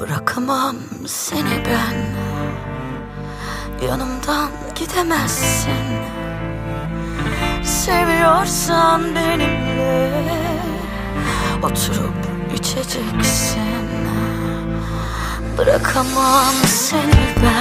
Bırakamam seni ben. Yanımdan gidemezsin. Seviyorsan benimle Oturup içeceksin. Bırakamam seni ben.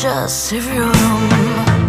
just if you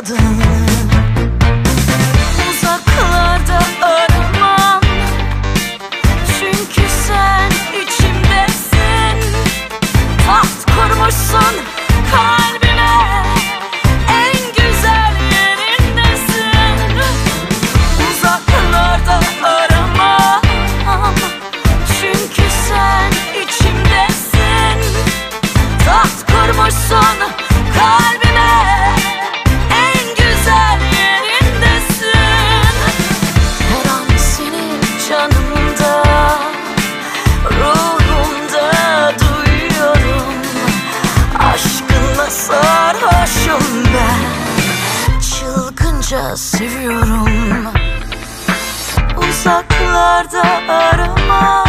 kadın sarhoşum ben. Çılgınca seviyorum. Uzaklarda arama.